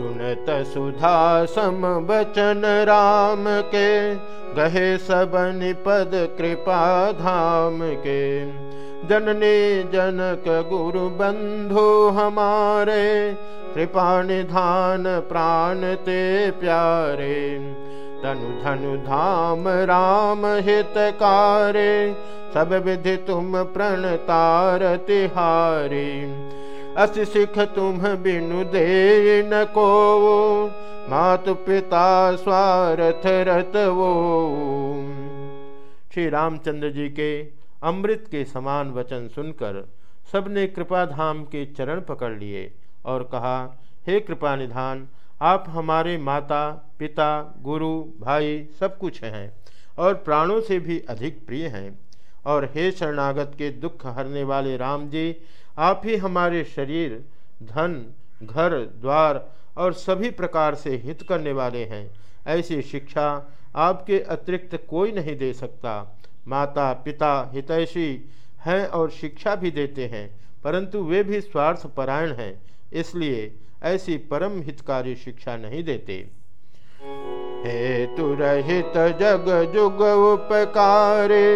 सुनत सुधा सम बचन राम के, गहे सब निपद कृपा धाम के। जननी जनक गुरु बंधु हमारे, कृपा निधान प्राण ते प्यारे। तनु धनु धाम राम हितकारे सब विधि तुम प्रणतार तिहारी। अस सिख तुम बिनु दे न को मातु पिता स्वार्थ रत वो श्री रामचंद्र जी के अमृत के समान वचन सुनकर सबने कृपा धाम के चरण पकड़ लिए और कहा, हे कृपा निधान, आप हमारे माता, पिता, गुरु, भाई सब कुछ हैं और प्राणों से भी अधिक प्रिय हैं। और हे शरणागत के दुख हरने वाले राम जी, आप ही हमारे शरीर, धन, घर, द्वार और सभी प्रकार से हित करने वाले हैं। ऐसी शिक्षा आपके अतिरिक्त कोई नहीं दे सकता। माता, पिता हितैषी हैं और शिक्षा भी देते हैं, परंतु वे भी स्वार्थ परायण हैं, इसलिए ऐसी परम हितकारी शिक्षा नहीं देते। हे तुरहित जग जुग उपकारे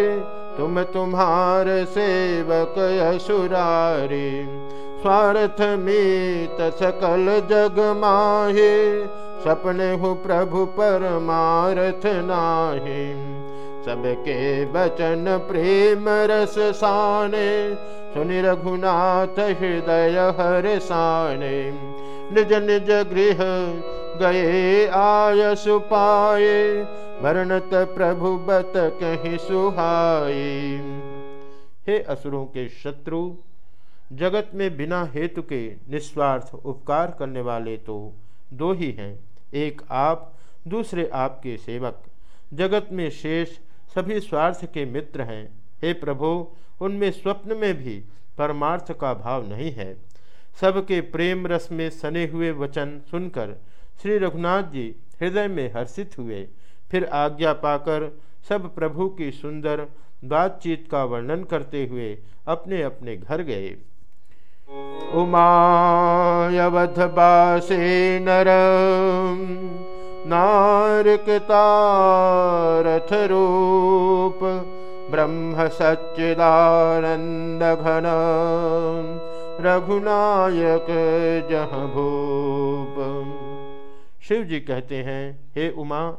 तुम तुम्हार सेवक असुरारी, स्वार्थ मीत सकल जग माहे। सपने हो प्रभु परमारथ नाहि। सबके बचन प्रेम रस साने, सुनि रघुनाथ हृदय हर साने। निज निज गृह गए आय सुपाए वर्णत प्रभु बत कहीं सुहाई। हे असुरों के शत्रु, जगत में बिना हेतु के निस्वार्थ उपकार करने वाले तो दो ही हैं। एक आप, दूसरे आपके सेवक। जगत में शेष सभी स्वार्थ के मित्र हैं। हे प्रभु, उनमें स्वप्न में भी परमार्थ का भाव नहीं है। सबके प्रेम रस में सने हुए वचन सुनकर श्री रघुनाथ जी हृदय में हर्षित हुए। फिर आज्ञा पाकर सब प्रभु की सुंदर बातचीत का वर्णन करते हुए अपने अपने घर गए। उमायवध बासे नर नारकतारथ रूप, ब्रह्म सच्चिदानंद घन, रघुनायक जह भूप। शिव जी कहते हैं, हे उमा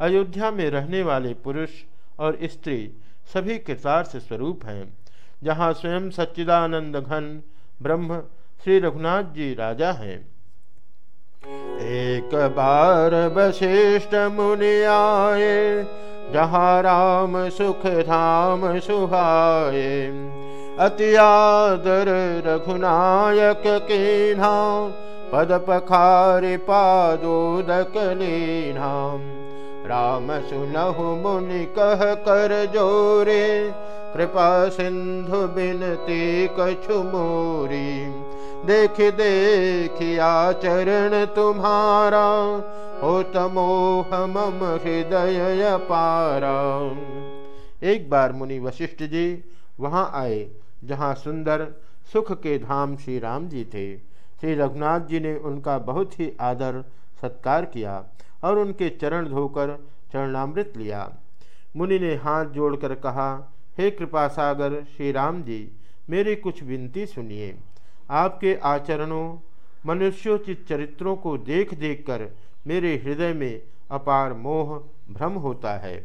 अयोध्या में रहने वाले पुरुष और स्त्री सभी कृतार्थ स्वरूप हैं, जहाँ स्वयं सच्चिदानंद घन ब्रह्म श्री रघुनाथ जी राजा हैं। एक बार वशिष्ठ मुनि आए, जहाँ राम सुख धाम सुहाए। अति आदर रघुनायक के नाम पद पखारि पादोदक लीनाम। राम सुनहु मुनि कह कर जोरे, कृपा सिंधु बिनती कछु मोरी। देख देख आचरण तुम्हारा हो तमोह मम हृदय पारा एक बार मुनि वशिष्ठ जी वहाँ आए, जहाँ सुंदर सुख के धाम श्री राम जी थे। श्री रघुनाथ जी ने उनका बहुत ही आदर सत्कार किया। और उनके चरण धोकर चरणामृत लिया। मुनि ने हाथ जोड़कर कहा, हे कृपा सागर श्री राम जी, मेरी कुछ विनती सुनिए। आपके आचरणों, मनुष्योचित चरित्रों को देख देख कर मेरे हृदय में अपार मोह, भ्रम होता है।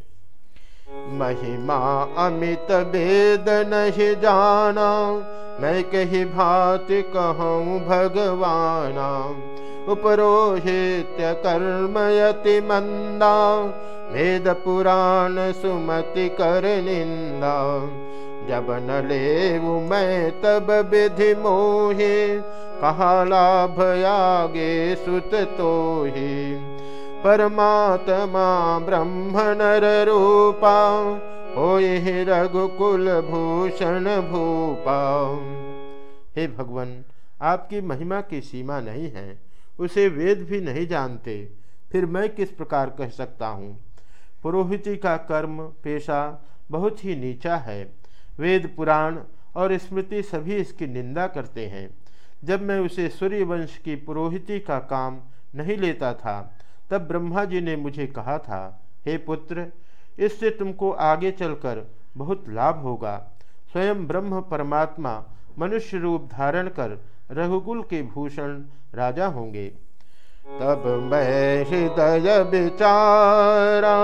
महिमा, अमित वेद नहीं जाना, मैं कही भात कहूँ भगवाना। उपरोहित्य कर्मयति मंदा वेद पुराण सुमति कर निंदा जब न ले मैं तब विधि मोहे, कहा लाभ आगे सुत तो ही परमात्मा ब्रह्म नर रूपा हो रघुकुल भूषण भूपा। हे भगवान, आपकी महिमा की सीमा नहीं है। उसे वेद भी नहीं जानते। फिर मैं किस प्रकार कह सकता हूँ? पुरोहिती का कर्म पेशा बहुत ही नीचा है। वेद पुराण और स्मृति सभी इसकी निंदा करते हैं। जब मैं उसे सूर्यवंश की पुरोहिती का काम नहीं लेता था, तब ब्रह्मा जी ने मुझे कहा था, हे पुत्र, इससे तुमको आगे चलकर बहुत लाभ होगा। स्वयं ब्रह्म परमात्मा मनुष्य रूप धारण कर रघुकुल के भूषण राजा होंगे। तब मैं हृदय विचारा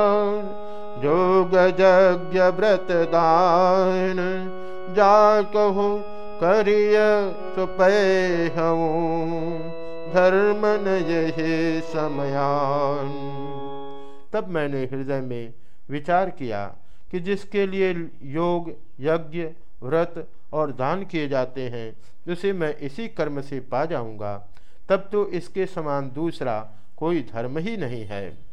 जोग यज्ञ व्रत दान, जा कहो करिय धर्म न यही समयान। तब मैंने हृदय में विचार किया कि जिसके लिए योग, यज्ञ, व्रत और दान किए जाते हैं उसे मैं इसी कर्म से पा जाऊँगा, तब तो इसके समान दूसरा कोई धर्म ही नहीं है।